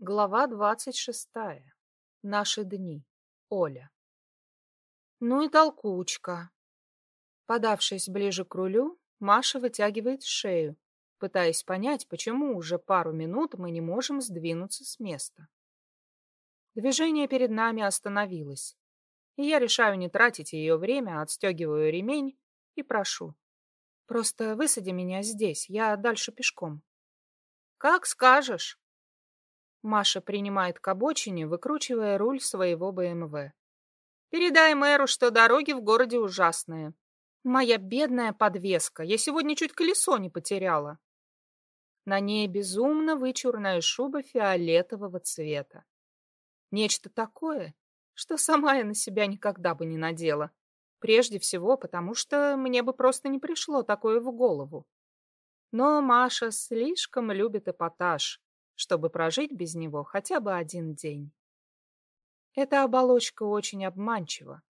Глава двадцать шестая. Наши дни. Оля. Ну и толкучка. Подавшись ближе к рулю, Маша вытягивает шею, пытаясь понять, почему уже пару минут мы не можем сдвинуться с места. Движение перед нами остановилось, и я решаю не тратить ее время, отстегиваю ремень и прошу. Просто высади меня здесь, я дальше пешком. Как скажешь. Маша принимает к обочине, выкручивая руль своего БМВ. «Передай мэру, что дороги в городе ужасные. Моя бедная подвеска, я сегодня чуть колесо не потеряла». На ней безумно вычурная шуба фиолетового цвета. Нечто такое, что сама я на себя никогда бы не надела. Прежде всего, потому что мне бы просто не пришло такое в голову. Но Маша слишком любит эпатаж, чтобы прожить без него хотя бы один день. Эта оболочка очень обманчива.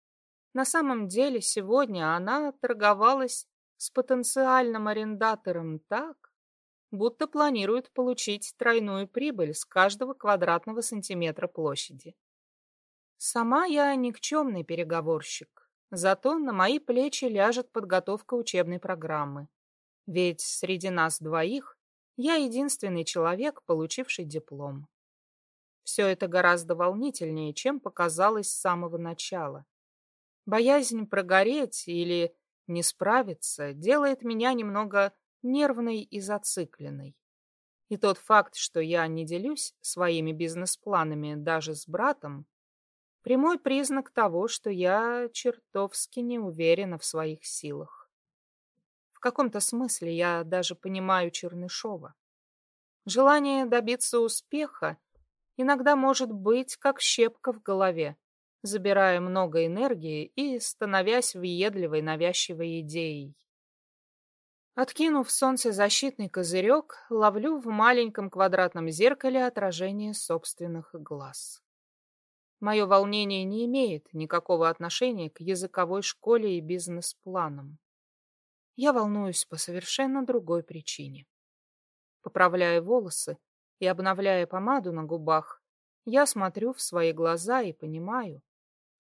На самом деле сегодня она торговалась с потенциальным арендатором так, будто планирует получить тройную прибыль с каждого квадратного сантиметра площади. Сама я никчемный переговорщик, зато на мои плечи ляжет подготовка учебной программы. Ведь среди нас двоих я единственный человек, получивший диплом. Все это гораздо волнительнее, чем показалось с самого начала. Боязнь прогореть или не справиться делает меня немного нервной и зацикленной. И тот факт, что я не делюсь своими бизнес-планами даже с братом, прямой признак того, что я чертовски не уверена в своих силах. В каком-то смысле я даже понимаю Чернышова. Желание добиться успеха иногда может быть как щепка в голове, забирая много энергии и становясь въедливой навязчивой идеей. Откинув солнцезащитный козырек, ловлю в маленьком квадратном зеркале отражение собственных глаз. Мое волнение не имеет никакого отношения к языковой школе и бизнес-планам. Я волнуюсь по совершенно другой причине. Поправляя волосы и обновляя помаду на губах, я смотрю в свои глаза и понимаю,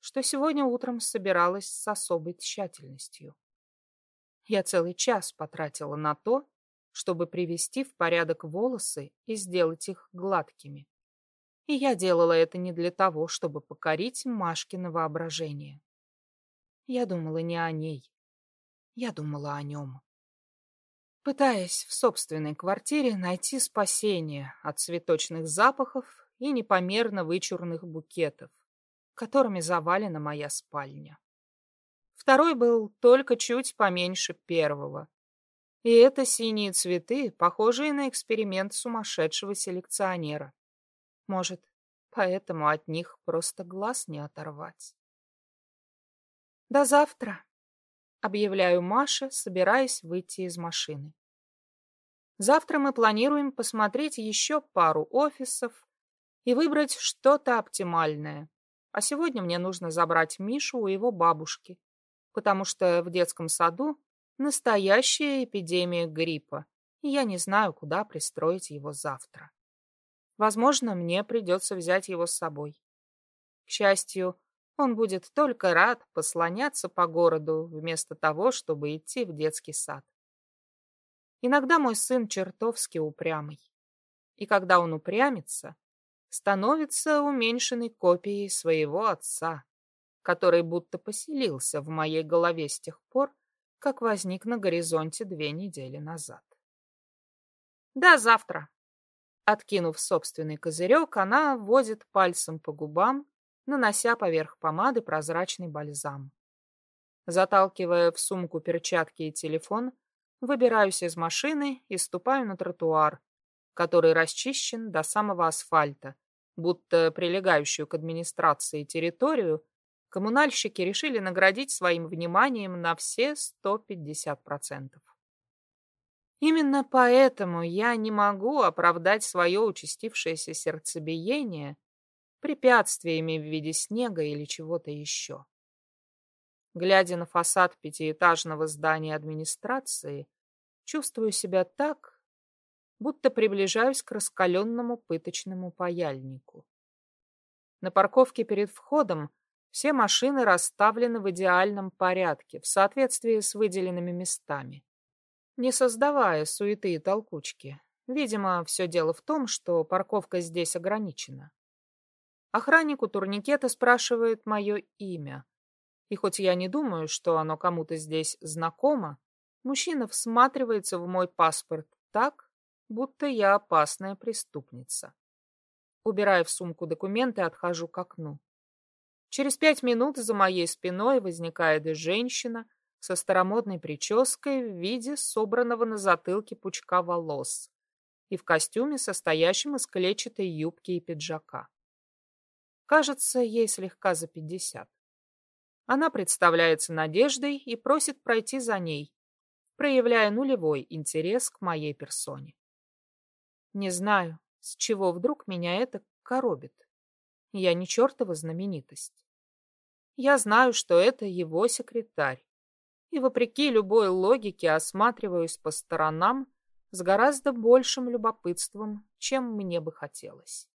что сегодня утром собиралась с особой тщательностью. Я целый час потратила на то, чтобы привести в порядок волосы и сделать их гладкими. И я делала это не для того, чтобы покорить Машкино воображение. Я думала не о ней, я думала о нем. Пытаясь в собственной квартире найти спасение от цветочных запахов и непомерно вычурных букетов, которыми завалена моя спальня. Второй был только чуть поменьше первого. И это синие цветы, похожие на эксперимент сумасшедшего селекционера. Может, поэтому от них просто глаз не оторвать. До завтра. Объявляю Маше, собираясь выйти из машины. Завтра мы планируем посмотреть еще пару офисов и выбрать что-то оптимальное. А сегодня мне нужно забрать Мишу у его бабушки, потому что в детском саду настоящая эпидемия гриппа, и я не знаю, куда пристроить его завтра. Возможно, мне придется взять его с собой. К счастью, он будет только рад послоняться по городу вместо того, чтобы идти в детский сад. Иногда мой сын чертовски упрямый. И когда он упрямится, становится уменьшенной копией своего отца, который будто поселился в моей голове с тех пор, как возник на горизонте две недели назад. «До завтра!» Откинув собственный козырек, она водит пальцем по губам, нанося поверх помады прозрачный бальзам. Заталкивая в сумку перчатки и телефон, выбираюсь из машины и ступаю на тротуар, который расчищен до самого асфальта, будто прилегающую к администрации территорию коммунальщики решили наградить своим вниманием на все 150%. Именно поэтому я не могу оправдать свое участившееся сердцебиение препятствиями в виде снега или чего-то еще. Глядя на фасад пятиэтажного здания администрации, чувствую себя так, будто приближаюсь к раскаленному пыточному паяльнику. На парковке перед входом все машины расставлены в идеальном порядке, в соответствии с выделенными местами, не создавая суеты и толкучки. Видимо, все дело в том, что парковка здесь ограничена. Охранник у турникета спрашивает мое имя. И хоть я не думаю, что оно кому-то здесь знакомо, мужчина всматривается в мой паспорт так, будто я опасная преступница. Убирая в сумку документы, отхожу к окну. Через пять минут за моей спиной возникает женщина со старомодной прической в виде собранного на затылке пучка волос и в костюме, состоящем из клетчатой юбки и пиджака. Кажется, ей слегка за пятьдесят. Она представляется Надеждой и просит пройти за ней, проявляя нулевой интерес к моей персоне. Не знаю, с чего вдруг меня это коробит. Я не чертова знаменитость. Я знаю, что это его секретарь. И вопреки любой логике осматриваюсь по сторонам, с гораздо большим любопытством, чем мне бы хотелось.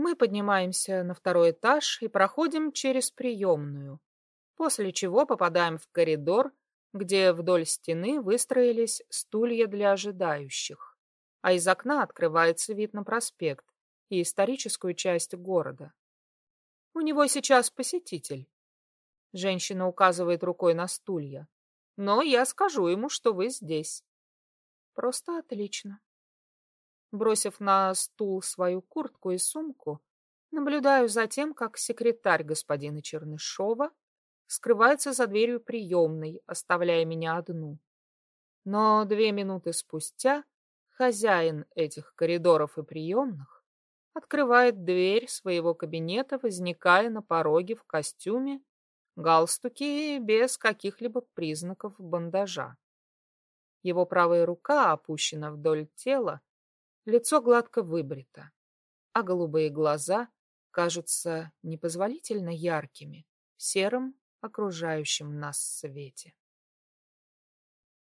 Мы поднимаемся на второй этаж и проходим через приемную, после чего попадаем в коридор, где вдоль стены выстроились стулья для ожидающих, а из окна открывается вид на проспект и историческую часть города. У него сейчас посетитель. Женщина указывает рукой на стулья. Но я скажу ему, что вы здесь. Просто отлично. Бросив на стул свою куртку и сумку, наблюдаю за тем, как секретарь господина Чернышова скрывается за дверью приемной, оставляя меня одну. Но две минуты спустя хозяин этих коридоров и приемных открывает дверь своего кабинета, возникая на пороге в костюме, галстуке без каких-либо признаков бандажа. Его правая рука опущена вдоль тела, лицо гладко выбрито, а голубые глаза кажутся непозволительно яркими в сером окружающем нас свете.